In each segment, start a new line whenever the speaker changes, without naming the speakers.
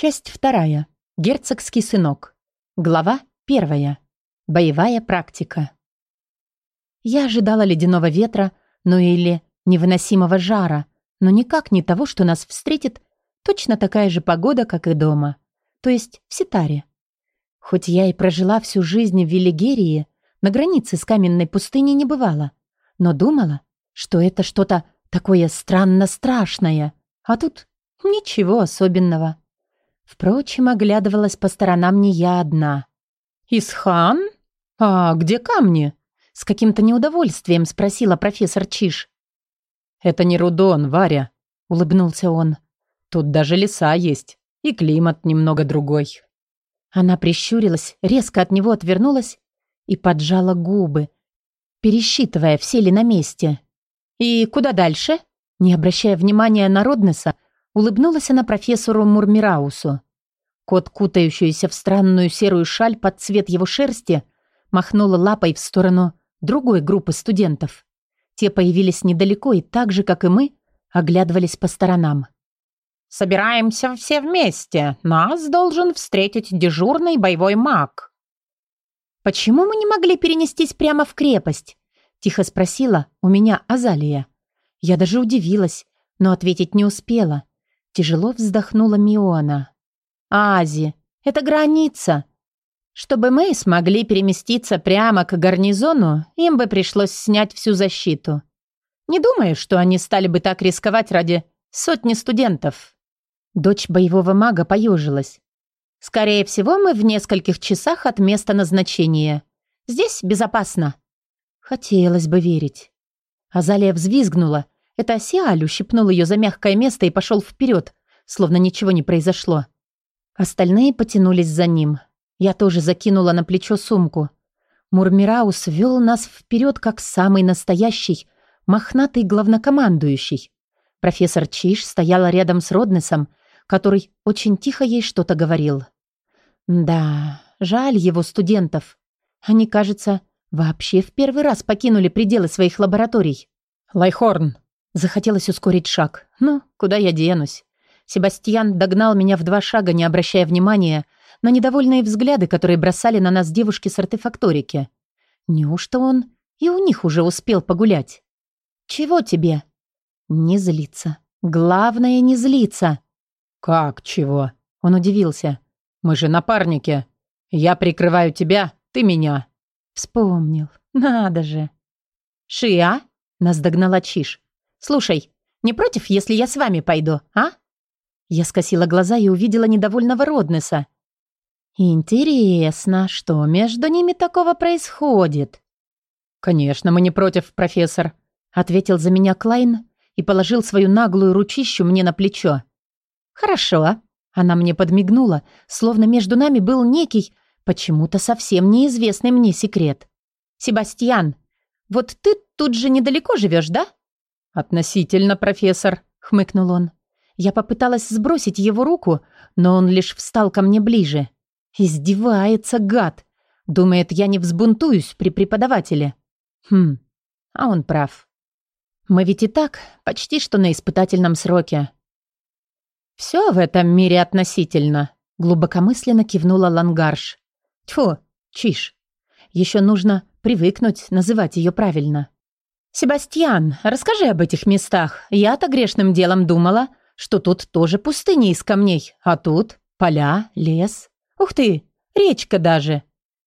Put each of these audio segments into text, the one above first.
Часть вторая. Герцогский сынок. Глава первая. Боевая практика. Я ожидала ледяного ветра, ну или невыносимого жара, но никак не того, что нас встретит точно такая же погода, как и дома. То есть в Ситаре. Хоть я и прожила всю жизнь в Велигерии, на границе с каменной пустыней не бывала, но думала, что это что-то такое странно страшное, а тут ничего особенного. Впрочем, оглядывалась по сторонам не я одна. «Исхан? А где камни?» С каким-то неудовольствием спросила профессор Чиш.
«Это не Рудон, Варя», — улыбнулся он. «Тут даже леса есть, и климат немного другой».
Она прищурилась, резко от него отвернулась и поджала губы, пересчитывая, все ли на месте. «И куда дальше?» Не обращая внимания на Роднеса, Улыбнулась она профессору Мурмираусу. Кот, кутающийся в странную серую шаль под цвет его шерсти, махнула лапой в сторону другой группы студентов. Те появились недалеко и так же, как и мы, оглядывались по сторонам.
«Собираемся все вместе. Нас должен встретить дежурный боевой маг».
«Почему мы не могли перенестись прямо в крепость?» – тихо спросила у меня Азалия. Я даже удивилась, но ответить не успела. Тяжело вздохнула Миона. «Ази, это граница. Чтобы мы смогли переместиться прямо к гарнизону, им бы пришлось снять всю защиту. Не думаю, что они стали бы так рисковать ради сотни студентов». Дочь боевого мага поежилась. «Скорее всего, мы в нескольких часах от места назначения. Здесь безопасно». Хотелось бы верить. Азалия взвизгнула, это Сиаль ущипнул ее за мягкое место и пошел вперед, словно ничего не произошло. Остальные потянулись за ним. Я тоже закинула на плечо сумку. Мурмираус вел нас вперед, как самый настоящий, мохнатый главнокомандующий. Профессор Чиш стояла рядом с Роднесом, который очень тихо ей что-то говорил. Да, жаль его студентов. Они, кажется, вообще в первый раз покинули пределы своих лабораторий.
«Лайхорн!»
Захотелось ускорить шаг. Ну, куда я денусь? Себастьян догнал меня в два шага, не обращая внимания на недовольные взгляды, которые бросали на нас девушки с артефакторики. Неужто он и у них уже успел погулять? «Чего тебе?» «Не злиться. Главное, не злиться».
«Как чего?»
Он удивился.
«Мы же напарники. Я прикрываю тебя, ты меня».
Вспомнил. Надо же. «Шиа?» Нас догнала Чиш. «Слушай, не против, если я с вами пойду, а?» Я скосила глаза и увидела недовольного Роднеса. «Интересно, что между ними такого происходит?»
«Конечно, мы не против, профессор», — ответил за меня Клайн и положил свою наглую ручищу мне на плечо.
«Хорошо». Она мне подмигнула, словно между нами был некий, почему-то совсем неизвестный мне секрет. «Себастьян, вот ты тут же недалеко живешь, да?»
«Относительно, профессор», — хмыкнул он.
Я попыталась сбросить его руку, но он лишь встал ко мне ближе. Издевается, гад. Думает, я не взбунтуюсь при преподавателе. Хм, а он прав. Мы ведь и так почти что на испытательном сроке. «Все в этом мире относительно», — глубокомысленно кивнула Лангарш. «Тьфу, чиш. Еще нужно привыкнуть называть ее правильно». «Себастьян, расскажи об этих местах. Я-то грешным делом думала, что тут тоже пустыня из камней, а тут поля, лес. Ух ты, речка даже».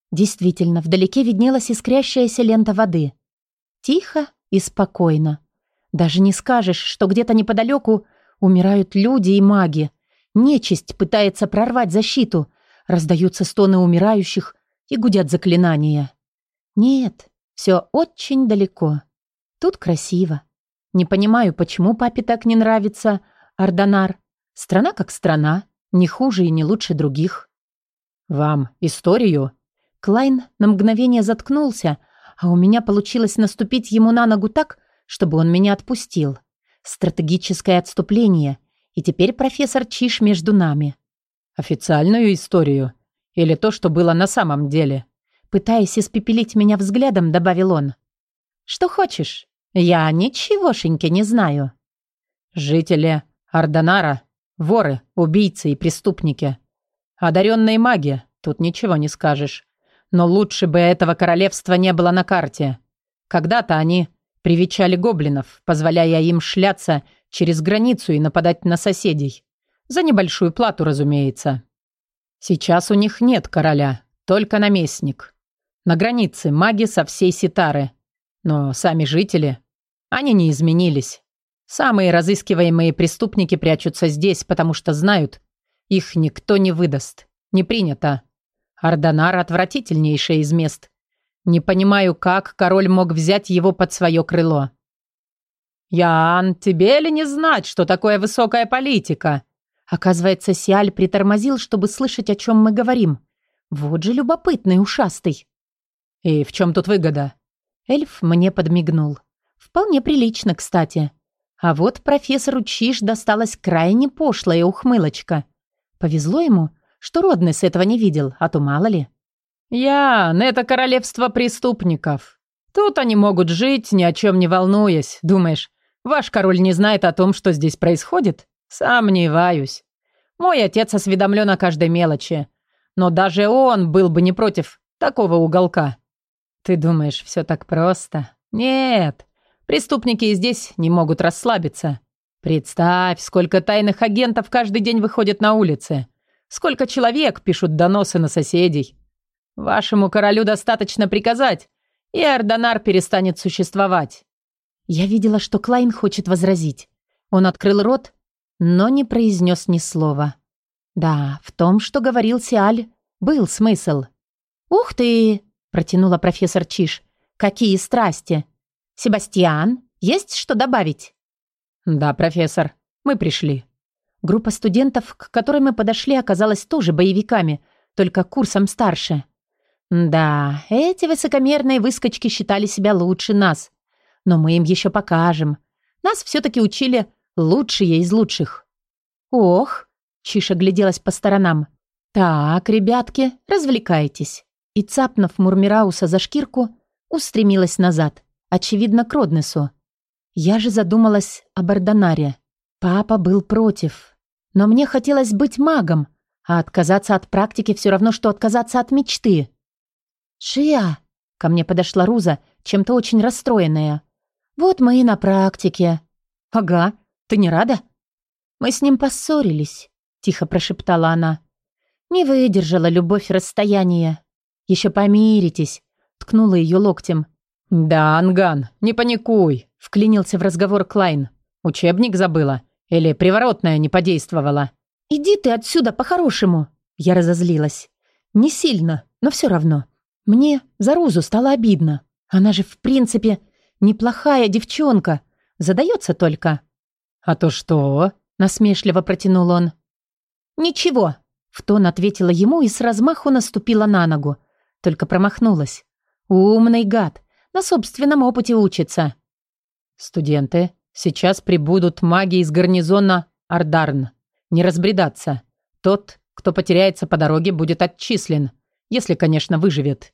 Действительно, вдалеке виднелась искрящаяся лента воды. Тихо и спокойно. Даже не скажешь, что где-то неподалеку умирают люди и маги. Нечисть пытается прорвать защиту. Раздаются стоны умирающих и гудят заклинания. Нет, все очень далеко. Тут красиво. Не понимаю, почему папе так не нравится Ардонар. Страна как страна, не хуже и не лучше других.
Вам историю?
Клайн на мгновение заткнулся, а у меня получилось наступить ему на ногу так, чтобы он меня отпустил. Стратегическое отступление, и теперь профессор Чиш между нами.
Официальную историю? Или то, что было на самом деле?
Пытаясь испепелить меня взглядом, добавил он. Что хочешь. «Я ничегошеньки не знаю».
«Жители Ардонара Воры, убийцы и преступники. Одаренные маги, тут ничего не скажешь. Но лучше бы этого королевства не было на карте. Когда-то они привечали гоблинов, позволяя им шляться через границу и нападать на соседей. За небольшую плату, разумеется. Сейчас у них нет короля, только наместник. На границе маги со всей Ситары. Но сами жители, они не изменились. Самые разыскиваемые преступники прячутся здесь, потому что знают, их никто не выдаст. Не принято. Ардонар отвратительнейшее из мест. Не понимаю, как король мог взять его под свое крыло. «Ян, тебе ли не знать, что такое высокая политика?»
Оказывается, Сиаль притормозил, чтобы слышать, о чем мы говорим. Вот же любопытный ушастый.
«И в чем тут выгода?»
Эльф мне подмигнул. Вполне прилично, кстати. А вот профессору Чиш досталась крайне пошлая ухмылочка. Повезло ему, что Роднес этого не видел, а то мало ли.
«Ян, это королевство преступников. Тут они могут жить, ни о чем не волнуясь. Думаешь, ваш король не знает о том, что здесь происходит? Сомневаюсь. Мой отец осведомлен о каждой мелочи. Но даже он был бы не против такого уголка. Ты думаешь, все так просто? Нет. Преступники здесь не могут расслабиться. Представь, сколько тайных агентов каждый день выходит на улицы. Сколько человек пишут доносы на соседей. Вашему королю достаточно приказать, и Ардонар перестанет существовать.
Я видела, что Клайн хочет возразить. Он открыл рот, но не произнес ни слова. Да, в том, что говорил Сиаль, был смысл. «Ух ты!» – протянула профессор Чиш. «Какие страсти! Себастьян, есть что добавить?»
«Да, профессор, мы пришли».
Группа студентов, к которой мы подошли, оказалась тоже боевиками, только курсом старше. Да, эти высокомерные выскочки считали себя лучше нас. Но мы им еще покажем. Нас все-таки учили лучшие из лучших. Ох, Чиша гляделась по сторонам. Так, ребятки, развлекайтесь. И цапнув Мурмирауса за шкирку, устремилась назад. Очевидно, к Роднесу. Я же задумалась о Бардонаре. Папа был против. Но мне хотелось быть магом, а отказаться от практики все равно, что отказаться от мечты. «Шия!» — ко мне подошла Руза, чем-то очень расстроенная. «Вот мы и на практике». «Ага, ты не рада?» «Мы с ним поссорились», — тихо прошептала она. «Не выдержала любовь расстояния. Еще помиритесь», — ткнула ее локтем.
«Да, Анган, не паникуй», — вклинился в разговор Клайн. «Учебник забыла? Или приворотная не подействовала?»
«Иди ты отсюда по-хорошему!» Я разозлилась. «Не сильно, но все равно. Мне за Рузу стало обидно. Она же, в принципе, неплохая девчонка. Задается только».
«А то что?» — насмешливо протянул он.
«Ничего», — в тон ответила ему и с размаху наступила на ногу. Только промахнулась. «Умный гад на собственном опыте учится».
«Студенты, сейчас прибудут маги из гарнизона Ардарн. Не разбредаться. Тот, кто потеряется по дороге, будет отчислен, если, конечно, выживет».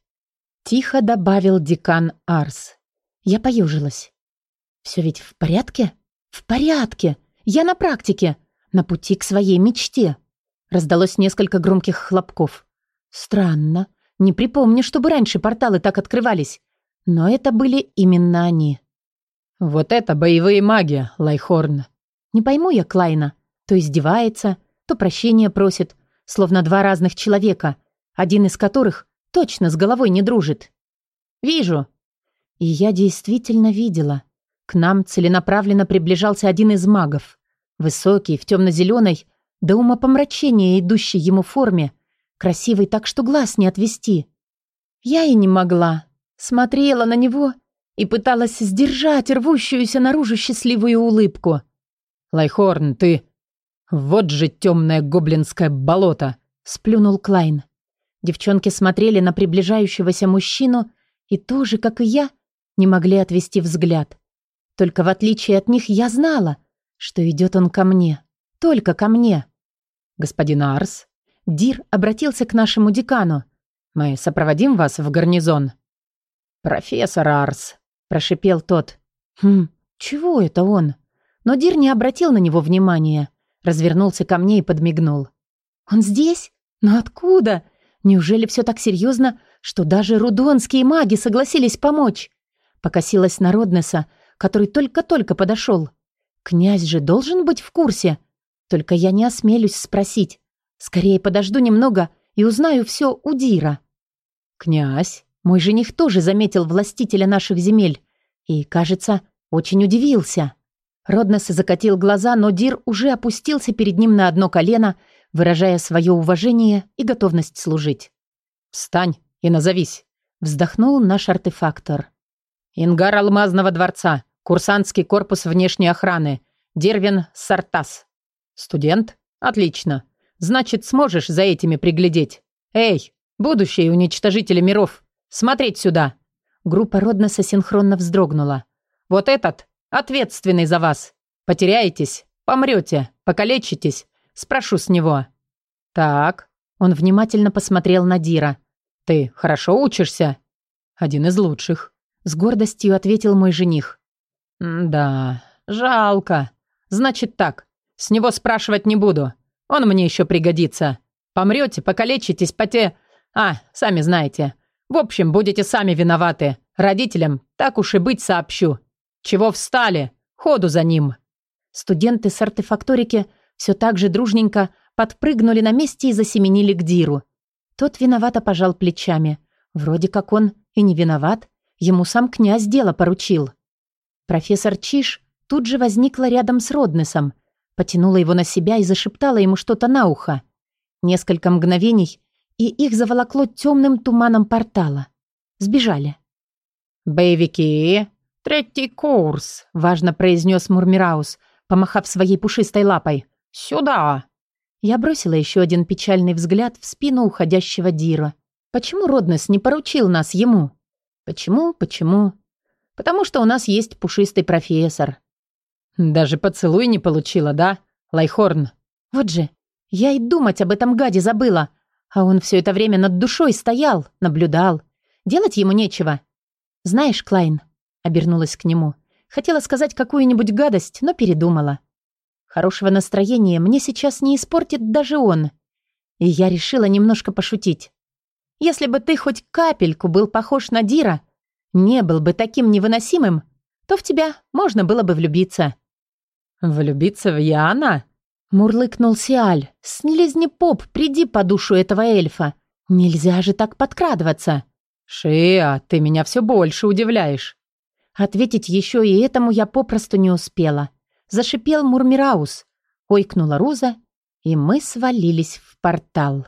Тихо добавил декан Арс. Я поюжилась. «Все ведь в порядке? В порядке! Я на практике, на пути к своей мечте». Раздалось несколько громких хлопков. «Странно. Не припомню, чтобы раньше порталы так открывались. Но это были именно они.
«Вот это боевые маги, Лайхорн!»
Не пойму я Клайна. То издевается, то прощения просит, словно два разных человека, один из которых точно с головой не дружит. «Вижу!» И я действительно видела. К нам целенаправленно приближался один из магов. Высокий, в темно-зеленой, до умопомрачения идущей ему форме, красивый так, что глаз не отвести. Я и не могла, Смотрела на него и пыталась сдержать рвущуюся наружу счастливую улыбку.
«Лайхорн, ты... Вот же темное гоблинское болото!» — сплюнул Клайн.
Девчонки смотрели на приближающегося мужчину и тоже, как и я, не могли отвести взгляд. Только в отличие от них я знала, что идет он ко мне. Только ко мне.
«Господин Арс?» Дир обратился к нашему декану. «Мы сопроводим вас в гарнизон?»
«Профессор Арс», – прошипел тот. «Хм, чего это он?» Но Дир не обратил на него внимания. развернулся ко мне и подмигнул. «Он здесь? Но откуда? Неужели все так серьезно, что даже рудонские маги согласились помочь?» Покосилась на Роднеса, который только-только подошел. «Князь же должен быть в курсе. Только я не осмелюсь спросить. Скорее подожду немного и узнаю все у Дира». «Князь, мой жених тоже заметил властителя наших земель и, кажется, очень удивился». Роднес закатил глаза, но Дир уже опустился перед ним на одно колено, выражая свое уважение и готовность служить. «Встань и назовись», — вздохнул наш артефактор. «Ингар Алмазного дворца, курсантский корпус внешней охраны, Дервин Сартас». «Студент? Отлично. Значит, сможешь за этими приглядеть. Эй, будущие уничтожители миров, смотреть сюда!» Группа Роднеса синхронно вздрогнула. «Вот этот Ответственный за вас. Потеряетесь, помрете, покалечитесь. Спрошу с него». «Так». Он внимательно посмотрел на Дира. «Ты хорошо учишься?» «Один из лучших», — с гордостью ответил мой жених. «Да, жалко. Значит так, с него спрашивать не буду. Он мне еще пригодится. Помрете, покалечитесь, поте... А, сами знаете. В общем, будете сами виноваты. Родителям, так уж и быть, сообщу. «Чего встали? Ходу за ним!» Студенты с артефакторики все так же дружненько подпрыгнули на месте и засеменили к Диру. Тот виновато пожал плечами. Вроде как он и не виноват, ему сам князь дело поручил. Профессор Чиш тут же возникла рядом с Роднесом, потянула его на себя и зашептала ему что-то на ухо. Несколько мгновений, и их заволокло темным туманом портала. Сбежали. «Боевики!» «Третий курс», — важно произнес Мурмираус, помахав своей пушистой лапой. «Сюда!» Я бросила еще один печальный взгляд в спину уходящего Дира. Почему Роднес не поручил нас ему? Почему, почему? Потому что у нас есть пушистый профессор. Даже поцелуй не получила, да, Лайхорн? Вот же, я и думать об этом гаде забыла. А он все это время над душой стоял, наблюдал. Делать ему нечего. Знаешь, Клайн, Обернулась к нему. Хотела сказать какую-нибудь гадость, но передумала. Хорошего настроения мне сейчас не испортит даже он. И я решила немножко пошутить. Если бы ты хоть капельку был похож на Дира, не был бы таким невыносимым, то в тебя можно было бы влюбиться». «Влюбиться в Яна?» — мурлыкнул Сиаль. поп, приди по душу этого эльфа. Нельзя же так подкрадываться». «Шиа, ты меня все больше удивляешь». Ответить еще и этому я попросту не успела. Зашипел Мурмираус, ойкнула Руза, и мы свалились в портал.